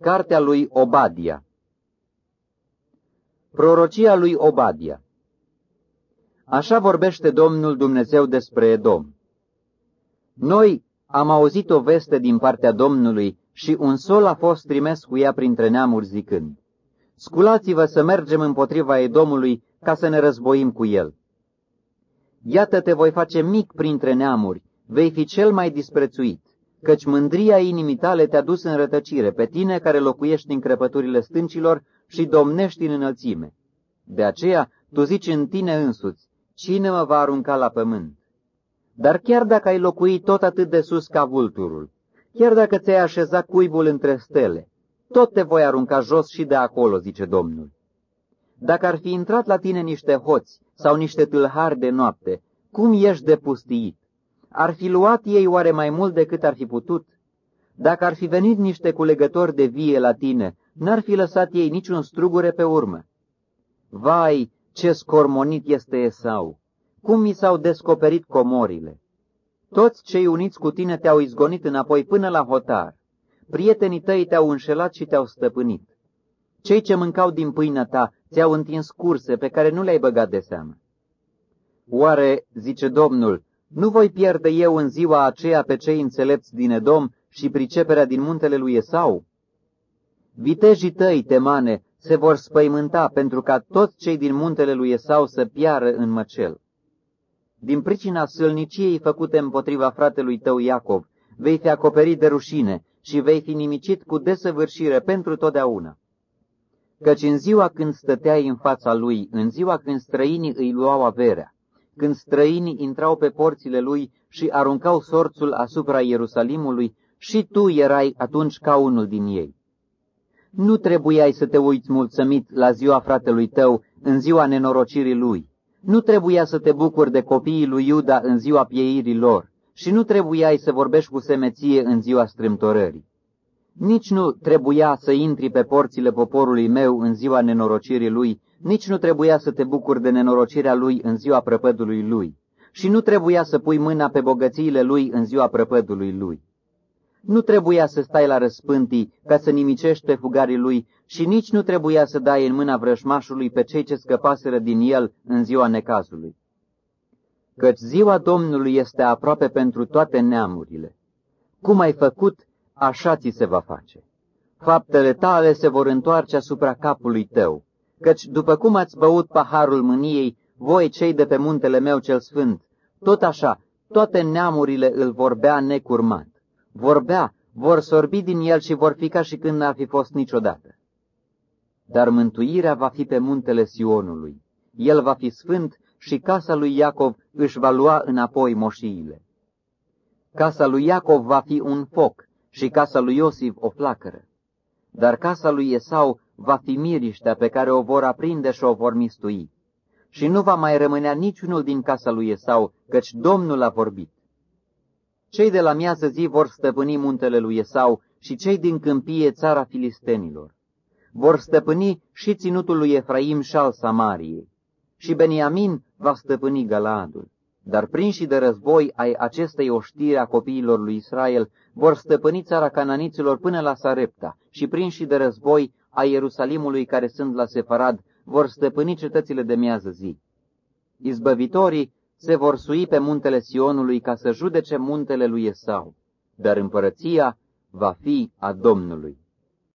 Cartea lui Obadia Prorocia lui Obadia Așa vorbește Domnul Dumnezeu despre Edom. Noi am auzit o veste din partea Domnului și un sol a fost trimis cu ea printre neamuri zicând, Sculați-vă să mergem împotriva Edomului ca să ne războim cu el. Iată te voi face mic printre neamuri, vei fi cel mai disprețuit, căci mândria inimii tale te-a dus în rătăcire, pe tine care locuiești în crăpăturile stâncilor și domnești în înălțime. De aceea tu zici în tine însuți, cine mă va arunca la pământ? Dar chiar dacă ai locui tot atât de sus ca vulturul, chiar dacă ți-ai așezat cuibul între stele, tot te voi arunca jos și de acolo, zice Domnul. Dacă ar fi intrat la tine niște hoți sau niște tâlhari de noapte, cum ești de pustiit? Ar fi luat ei oare mai mult decât ar fi putut? Dacă ar fi venit niște culegători de vie la tine, n-ar fi lăsat ei niciun strugure pe urmă. Vai, ce scormonit este Esau! Cum mi s-au descoperit comorile! Toți cei uniți cu tine te-au izgonit înapoi până la hotar. Prietenii tăi te-au înșelat și te-au stăpânit. Cei ce mâncau din pâinea ta ți-au întins curse pe care nu le-ai băgat de seamă. Oare, zice Domnul, nu voi pierde eu în ziua aceea pe cei înțelepți din Edom și priceperea din muntele lui Esau? Vitejii tăi, temane, se vor spăimânta pentru ca toți cei din muntele lui Esau să piară în măcel. Din pricina sălniciei făcute împotriva fratelui tău Iacov, vei fi acoperit de rușine și vei fi nimicit cu desăvârșire pentru totdeauna. Căci în ziua când stăteai în fața lui, în ziua când străinii îi luau averea, când străinii intrau pe porțile lui și aruncau sorțul asupra Ierusalimului, și tu erai atunci ca unul din ei. Nu trebuiai să te uiți mulțumit la ziua fratelui tău în ziua nenorocirii lui. Nu trebuia să te bucuri de copiii lui Iuda în ziua pieirii lor și nu trebuiai să vorbești cu semeție în ziua strâmtorării. Nici nu trebuia să intri pe porțile poporului meu în ziua nenorocirii lui, nici nu trebuia să te bucuri de nenorocirea lui în ziua prăpădului lui, și nu trebuia să pui mâna pe bogățiile lui în ziua prăpădului lui. Nu trebuia să stai la răspântii ca să nimicești pe fugarii lui și nici nu trebuia să dai în mâna vrășmașului pe cei ce scăpaseră din el în ziua necazului. Căci ziua Domnului este aproape pentru toate neamurile. Cum ai făcut, așa ți se va face. Faptele tale se vor întoarce asupra capului tău, căci după cum ați băut paharul mâniei, voi cei de pe muntele meu cel sfânt, tot așa, toate neamurile îl vor bea necurmat. Vor bea, vor sorbi din el și vor fi ca și când n-ar fi fost niciodată. Dar mântuirea va fi pe muntele Sionului. El va fi sfânt și casa lui Iacov își va lua înapoi moșiile. Casa lui Iacov va fi un foc și casa lui Iosif o flacără. Dar casa lui Esau va fi miriștea pe care o vor aprinde și o vor mistui. Și nu va mai rămânea niciunul din casa lui Esau, căci Domnul a vorbit. Cei de la miază zi vor stăpâni muntele lui Esau și cei din câmpie țara filistenilor. Vor stăpâni și ținutul lui Efraim și al Samariei. Și Beniamin va stăpâni Galadul. Dar prinși de război ai acestei oștiri a copiilor lui Israel vor stăpâni țara cananiților până la Sarepta și prinși de război a Ierusalimului care sunt la Sefarad vor stăpâni cetățile de miază zi. Izbăvitorii se vor sui pe muntele Sionului ca să judece muntele lui Esau, dar împărăția va fi a Domnului.